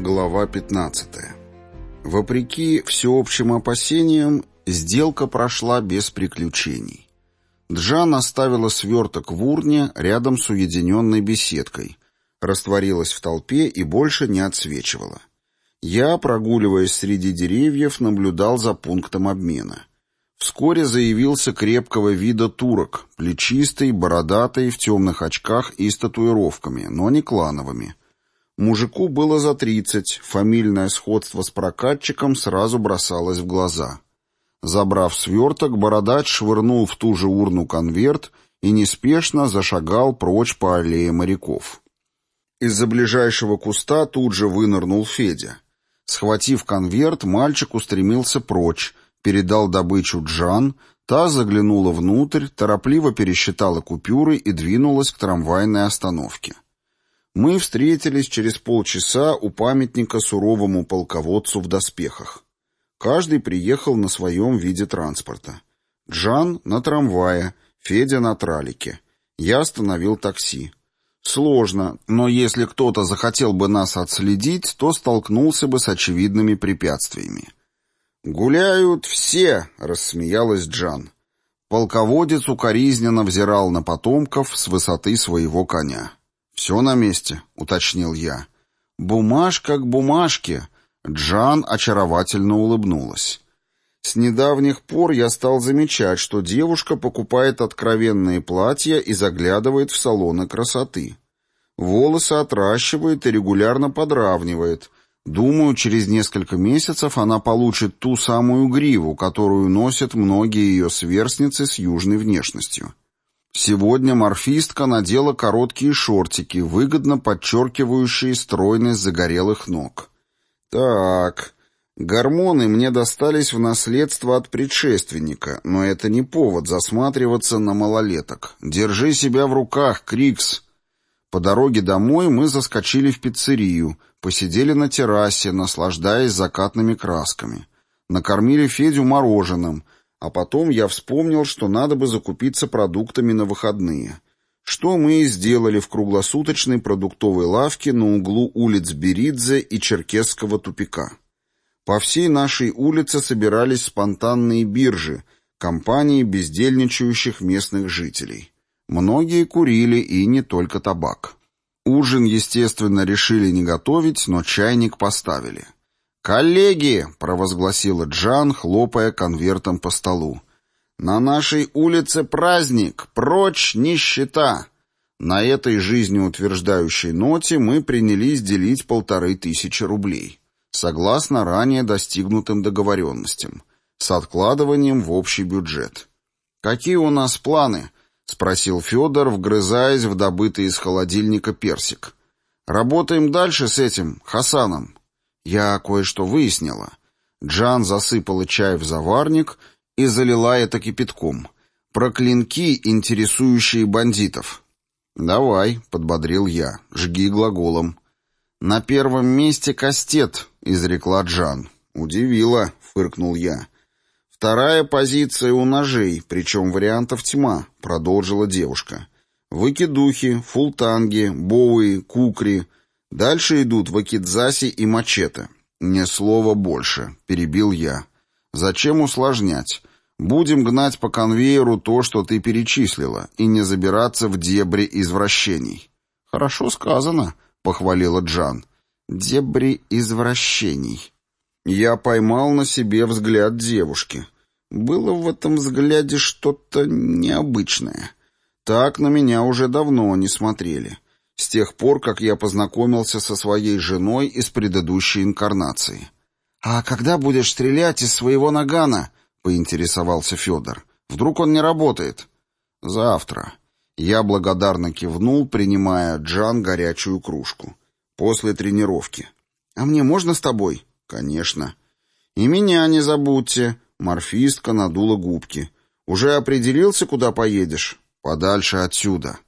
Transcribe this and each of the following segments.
Глава 15. Вопреки всеобщим опасениям, сделка прошла без приключений. Джан оставила сверток в урне рядом с уединенной беседкой, растворилась в толпе и больше не отсвечивала. Я, прогуливаясь среди деревьев, наблюдал за пунктом обмена. Вскоре заявился крепкого вида турок, плечистый, бородатый, в темных очках и с татуировками, но не клановыми — Мужику было за тридцать, фамильное сходство с прокатчиком сразу бросалось в глаза. Забрав сверток, бородач швырнул в ту же урну конверт и неспешно зашагал прочь по аллее моряков. Из-за ближайшего куста тут же вынырнул Федя. Схватив конверт, мальчик устремился прочь, передал добычу Джан, та заглянула внутрь, торопливо пересчитала купюры и двинулась к трамвайной остановке. Мы встретились через полчаса у памятника суровому полководцу в доспехах. Каждый приехал на своем виде транспорта. Джан на трамвае, Федя на тралике. Я остановил такси. Сложно, но если кто-то захотел бы нас отследить, то столкнулся бы с очевидными препятствиями. «Гуляют все!» — рассмеялась Джан. Полководец укоризненно взирал на потомков с высоты своего коня. «Все на месте», — уточнил я. «Бумажка к бумажке», — Джан очаровательно улыбнулась. С недавних пор я стал замечать, что девушка покупает откровенные платья и заглядывает в салоны красоты. Волосы отращивает и регулярно подравнивает. Думаю, через несколько месяцев она получит ту самую гриву, которую носят многие ее сверстницы с южной внешностью. Сегодня морфистка надела короткие шортики, выгодно подчеркивающие стройность загорелых ног. Так, гормоны мне достались в наследство от предшественника, но это не повод засматриваться на малолеток. Держи себя в руках, Крикс. По дороге домой мы заскочили в пиццерию, посидели на террасе, наслаждаясь закатными красками. Накормили Федю мороженым — а потом я вспомнил, что надо бы закупиться продуктами на выходные. Что мы и сделали в круглосуточной продуктовой лавке на углу улиц Беридзе и Черкесского тупика. По всей нашей улице собирались спонтанные биржи, компании бездельничающих местных жителей. Многие курили и не только табак. Ужин, естественно, решили не готовить, но чайник поставили. «Коллеги!» — провозгласила Джан, хлопая конвертом по столу. «На нашей улице праздник! Прочь нищета!» На этой жизнеутверждающей ноте мы принялись делить полторы тысячи рублей, согласно ранее достигнутым договоренностям, с откладыванием в общий бюджет. «Какие у нас планы?» — спросил Федор, вгрызаясь в добытый из холодильника персик. «Работаем дальше с этим, Хасаном?» Я кое-что выяснила. Джан засыпала чай в заварник и залила это кипятком. Про клинки, интересующие бандитов. «Давай», — подбодрил я, — «жги глаголом». «На первом месте кастет», — изрекла Джан. «Удивила», — фыркнул я. «Вторая позиция у ножей, причем вариантов тьма», — продолжила девушка. «Выкидухи, фултанги, боуи, кукри, Дальше идут вакидзаси и мачете. «Ни слова больше», — перебил я. «Зачем усложнять? Будем гнать по конвейеру то, что ты перечислила, и не забираться в дебри извращений». «Хорошо сказано», — похвалила Джан. «Дебри извращений». Я поймал на себе взгляд девушки. Было в этом взгляде что-то необычное. Так на меня уже давно не смотрели с тех пор, как я познакомился со своей женой из предыдущей инкарнации. «А когда будешь стрелять из своего нагана?» — поинтересовался Федор. «Вдруг он не работает?» «Завтра». Я благодарно кивнул, принимая Джан горячую кружку. «После тренировки». «А мне можно с тобой?» «Конечно». «И меня не забудьте». Морфистка надула губки. «Уже определился, куда поедешь?» «Подальше отсюда».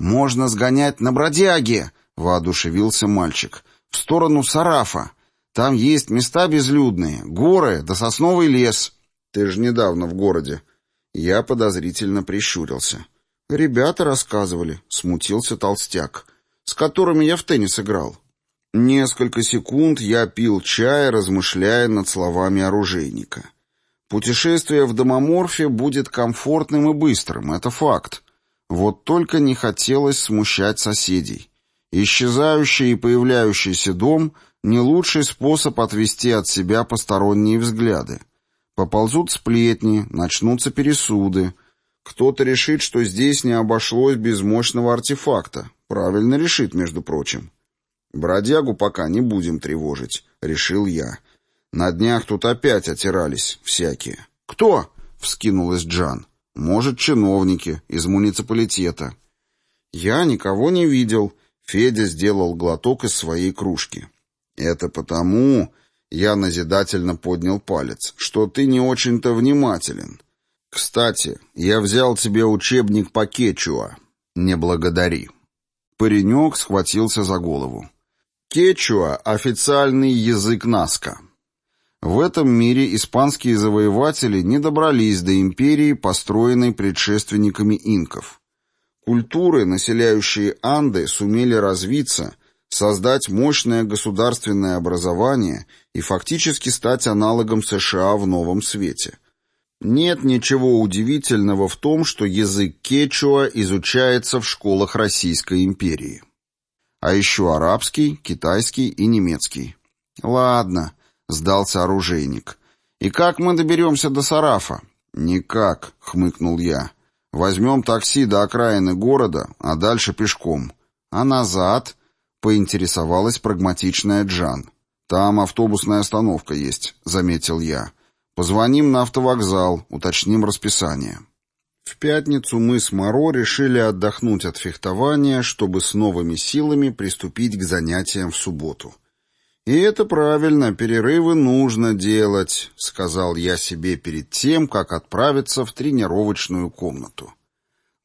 «Можно сгонять на бродяге!» — воодушевился мальчик. «В сторону Сарафа. Там есть места безлюдные, горы да сосновый лес. Ты же недавно в городе». Я подозрительно прищурился. «Ребята рассказывали», — смутился толстяк, «с которыми я в теннис играл». Несколько секунд я пил чай, размышляя над словами оружейника. Путешествие в Домоморфе будет комфортным и быстрым, это факт. Вот только не хотелось смущать соседей. Исчезающий и появляющийся дом — не лучший способ отвести от себя посторонние взгляды. Поползут сплетни, начнутся пересуды. Кто-то решит, что здесь не обошлось без мощного артефакта. Правильно решит, между прочим. «Бродягу пока не будем тревожить», — решил я. На днях тут опять отирались всякие. «Кто?» — вскинулась Джан. «Может, чиновники из муниципалитета». «Я никого не видел». Федя сделал глоток из своей кружки. «Это потому...» — я назидательно поднял палец, «что ты не очень-то внимателен. Кстати, я взял тебе учебник по кечуа. Не благодари». Паренек схватился за голову. Кечуа — официальный язык Наска. В этом мире испанские завоеватели не добрались до империи, построенной предшественниками инков. Культуры, населяющие Анды, сумели развиться, создать мощное государственное образование и фактически стать аналогом США в новом свете. Нет ничего удивительного в том, что язык кечуа изучается в школах Российской империи. А еще арабский, китайский и немецкий. Ладно, Сдался оружейник. «И как мы доберемся до Сарафа?» «Никак», — хмыкнул я. «Возьмем такси до окраины города, а дальше пешком». «А назад?» — поинтересовалась прагматичная Джан. «Там автобусная остановка есть», — заметил я. «Позвоним на автовокзал, уточним расписание». В пятницу мы с Моро решили отдохнуть от фехтования, чтобы с новыми силами приступить к занятиям в субботу. «И это правильно, перерывы нужно делать», — сказал я себе перед тем, как отправиться в тренировочную комнату.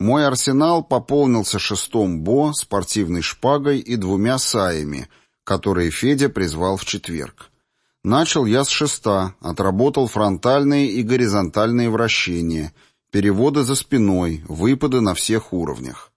Мой арсенал пополнился шестом бо, спортивной шпагой и двумя саями, которые Федя призвал в четверг. Начал я с шеста, отработал фронтальные и горизонтальные вращения, переводы за спиной, выпады на всех уровнях.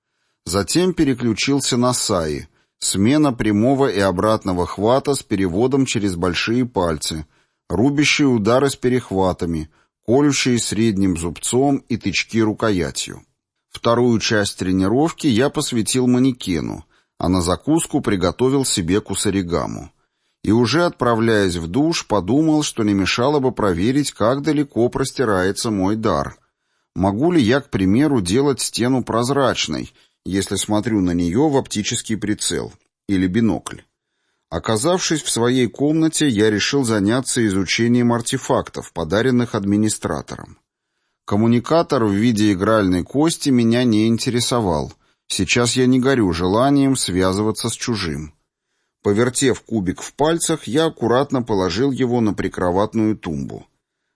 Затем переключился на саи — Смена прямого и обратного хвата с переводом через большие пальцы, рубящие удары с перехватами, колющие средним зубцом и тычки рукоятью. Вторую часть тренировки я посвятил манекену, а на закуску приготовил себе кусаригаму. И уже отправляясь в душ, подумал, что не мешало бы проверить, как далеко простирается мой дар. Могу ли я, к примеру, делать стену прозрачной — если смотрю на нее в оптический прицел или бинокль. Оказавшись в своей комнате, я решил заняться изучением артефактов, подаренных администратором. Коммуникатор в виде игральной кости меня не интересовал. Сейчас я не горю желанием связываться с чужим. Повертев кубик в пальцах, я аккуратно положил его на прикроватную тумбу.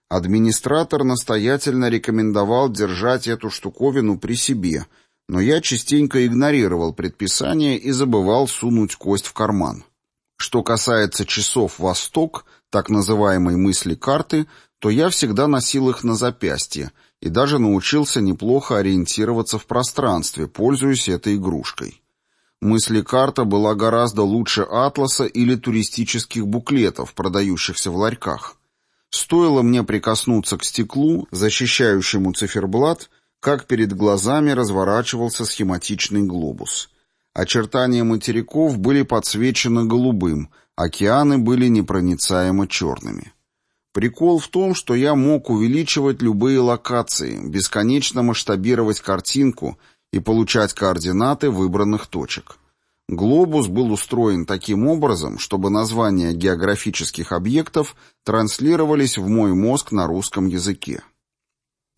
Администратор настоятельно рекомендовал держать эту штуковину при себе — но я частенько игнорировал предписания и забывал сунуть кость в карман. Что касается часов «Восток», так называемой мысли карты, то я всегда носил их на запястье и даже научился неплохо ориентироваться в пространстве, пользуясь этой игрушкой. Мысли-карта была гораздо лучше атласа или туристических буклетов, продающихся в ларьках. Стоило мне прикоснуться к стеклу, защищающему циферблат, как перед глазами разворачивался схематичный глобус. Очертания материков были подсвечены голубым, океаны были непроницаемо черными. Прикол в том, что я мог увеличивать любые локации, бесконечно масштабировать картинку и получать координаты выбранных точек. Глобус был устроен таким образом, чтобы названия географических объектов транслировались в мой мозг на русском языке.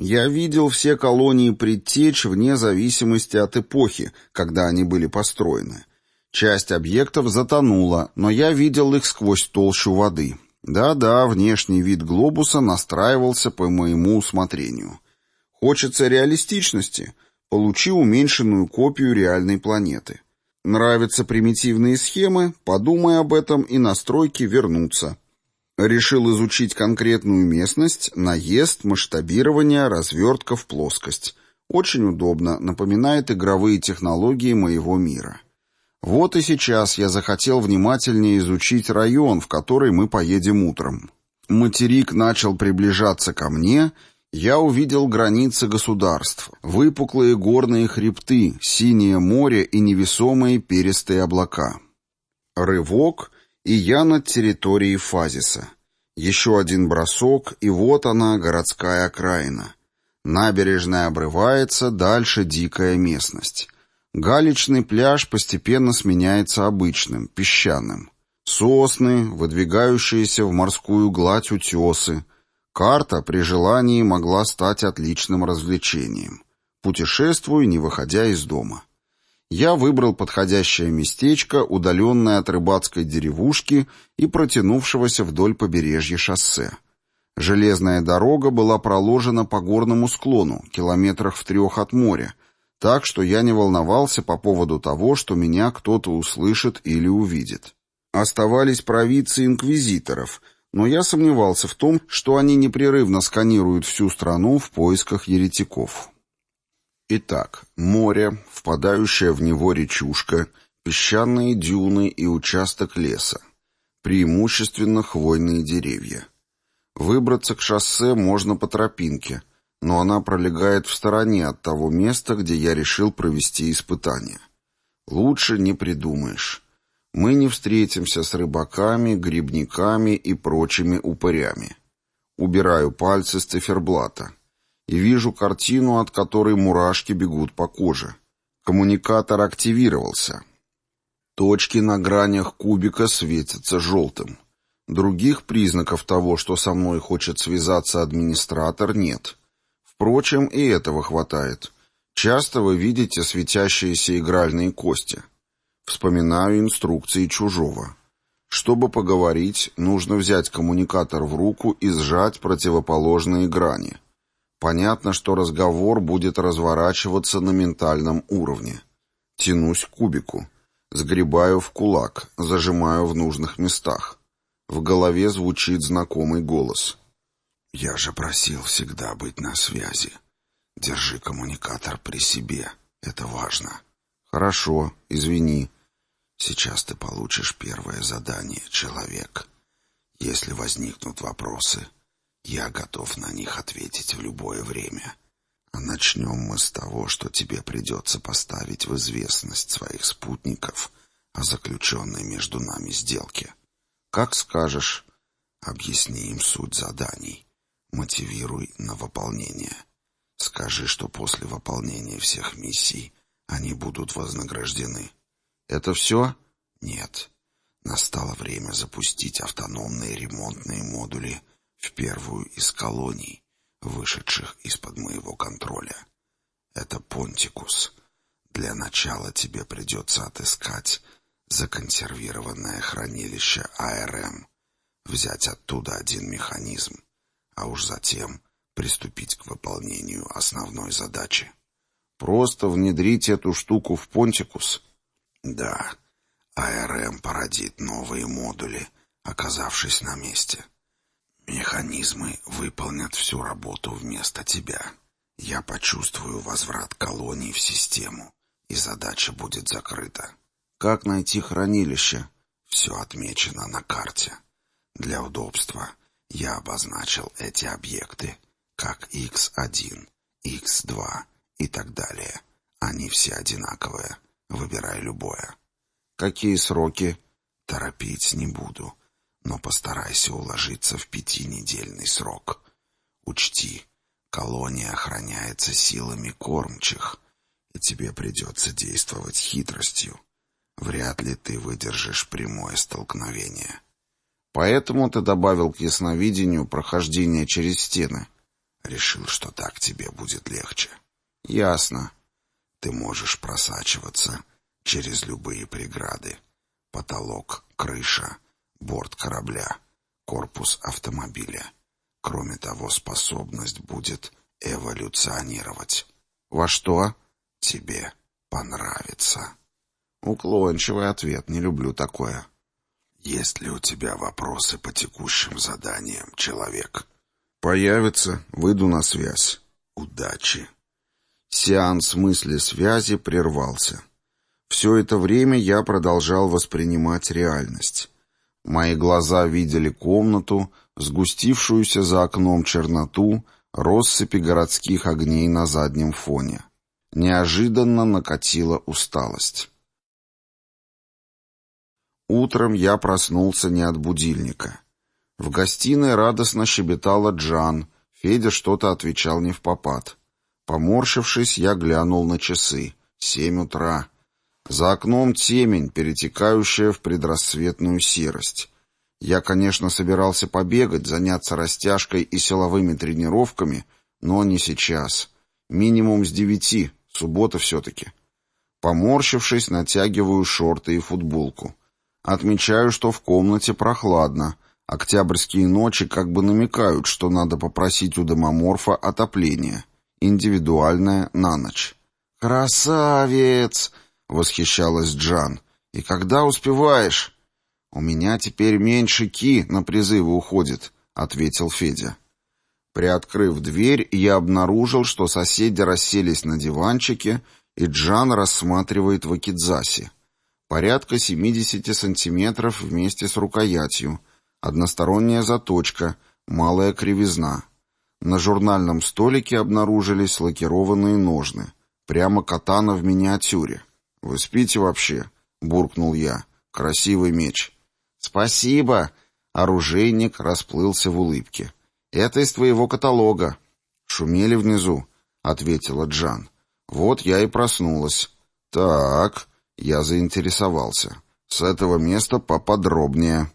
Я видел все колонии предтеч вне зависимости от эпохи, когда они были построены. Часть объектов затонула, но я видел их сквозь толщу воды. Да-да, внешний вид глобуса настраивался по моему усмотрению. Хочется реалистичности? Получи уменьшенную копию реальной планеты. Нравятся примитивные схемы? Подумай об этом и настройки вернутся. Решил изучить конкретную местность, наезд, масштабирование, развертка в плоскость. Очень удобно, напоминает игровые технологии моего мира. Вот и сейчас я захотел внимательнее изучить район, в который мы поедем утром. Материк начал приближаться ко мне, я увидел границы государств, выпуклые горные хребты, синее море и невесомые перистые облака. Рывок, и я над территорией Фазиса. Еще один бросок, и вот она, городская окраина. Набережная обрывается, дальше дикая местность. Галечный пляж постепенно сменяется обычным, песчаным. Сосны, выдвигающиеся в морскую гладь утесы. Карта при желании могла стать отличным развлечением. Путешествую, не выходя из дома. Я выбрал подходящее местечко, удаленное от рыбацкой деревушки и протянувшегося вдоль побережья шоссе. Железная дорога была проложена по горному склону, километрах в трех от моря, так что я не волновался по поводу того, что меня кто-то услышит или увидит. Оставались провидцы инквизиторов, но я сомневался в том, что они непрерывно сканируют всю страну в поисках еретиков. Итак, море, впадающая в него речушка, песчаные дюны и участок леса. Преимущественно хвойные деревья. Выбраться к шоссе можно по тропинке – но она пролегает в стороне от того места, где я решил провести испытание. Лучше не придумаешь. Мы не встретимся с рыбаками, грибниками и прочими упырями. Убираю пальцы с циферблата и вижу картину, от которой мурашки бегут по коже. Коммуникатор активировался. Точки на гранях кубика светятся желтым. Других признаков того, что со мной хочет связаться администратор, нет. Впрочем, и этого хватает. Часто вы видите светящиеся игральные кости. Вспоминаю инструкции чужого. Чтобы поговорить, нужно взять коммуникатор в руку и сжать противоположные грани. Понятно, что разговор будет разворачиваться на ментальном уровне. Тянусь к кубику. Сгребаю в кулак, зажимаю в нужных местах. В голове звучит знакомый голос. Я же просил всегда быть на связи. Держи коммуникатор при себе. Это важно. Хорошо, извини. Сейчас ты получишь первое задание, человек. Если возникнут вопросы, я готов на них ответить в любое время. А начнем мы с того, что тебе придется поставить в известность своих спутников о заключенной между нами сделке. Как скажешь, объясни им суть заданий. Мотивируй на выполнение. Скажи, что после выполнения всех миссий они будут вознаграждены. Это все? Нет. Настало время запустить автономные ремонтные модули в первую из колоний, вышедших из-под моего контроля. Это Понтикус. Для начала тебе придется отыскать законсервированное хранилище АРМ, взять оттуда один механизм, а уж затем приступить к выполнению основной задачи. Просто внедрить эту штуку в Понтикус? Да, АРМ породит новые модули, оказавшись на месте. Механизмы выполнят всю работу вместо тебя. Я почувствую возврат колоний в систему, и задача будет закрыта. Как найти хранилище? Все отмечено на карте. Для удобства — я обозначил эти объекты как X1, X2 и так далее. Они все одинаковые. Выбирай любое. Какие сроки? Торопить не буду, но постарайся уложиться в пятинедельный срок. Учти, колония охраняется силами кормчих, и тебе придется действовать хитростью. Вряд ли ты выдержишь прямое столкновение. Поэтому ты добавил к ясновидению прохождение через стены. Решил, что так тебе будет легче. Ясно. Ты можешь просачиваться через любые преграды. Потолок, крыша, борт корабля, корпус автомобиля. Кроме того, способность будет эволюционировать. Во что? Тебе понравится. Уклончивый ответ, не люблю такое. «Есть ли у тебя вопросы по текущим заданиям, человек?» «Появится. Выйду на связь. Удачи». Сеанс мысли связи прервался. Все это время я продолжал воспринимать реальность. Мои глаза видели комнату, сгустившуюся за окном черноту, россыпи городских огней на заднем фоне. Неожиданно накатила усталость. Утром я проснулся не от будильника. В гостиной радостно щебетала Джан, Федя что-то отвечал не в попад. Поморщившись, я глянул на часы. Семь утра. За окном темень, перетекающая в предрассветную серость. Я, конечно, собирался побегать, заняться растяжкой и силовыми тренировками, но не сейчас. Минимум с девяти, суббота все-таки. Поморщившись, натягиваю шорты и футболку. Отмечаю, что в комнате прохладно. Октябрьские ночи как бы намекают, что надо попросить у домоморфа отопление. Индивидуальное на ночь. «Красавец!» — восхищалась Джан. «И когда успеваешь?» «У меня теперь меньше ки на призывы уходит», — ответил Федя. Приоткрыв дверь, я обнаружил, что соседи расселись на диванчике, и Джан рассматривает вакидзаси. Порядка 70 сантиметров вместе с рукоятью, односторонняя заточка, малая кривизна. На журнальном столике обнаружились лакированные ножны. Прямо катана в миниатюре. «Вы спите вообще?» — буркнул я. «Красивый меч». «Спасибо!» — оружейник расплылся в улыбке. «Это из твоего каталога». «Шумели внизу», — ответила Джан. «Вот я и проснулась». «Так...» — я заинтересовался. «С этого места поподробнее».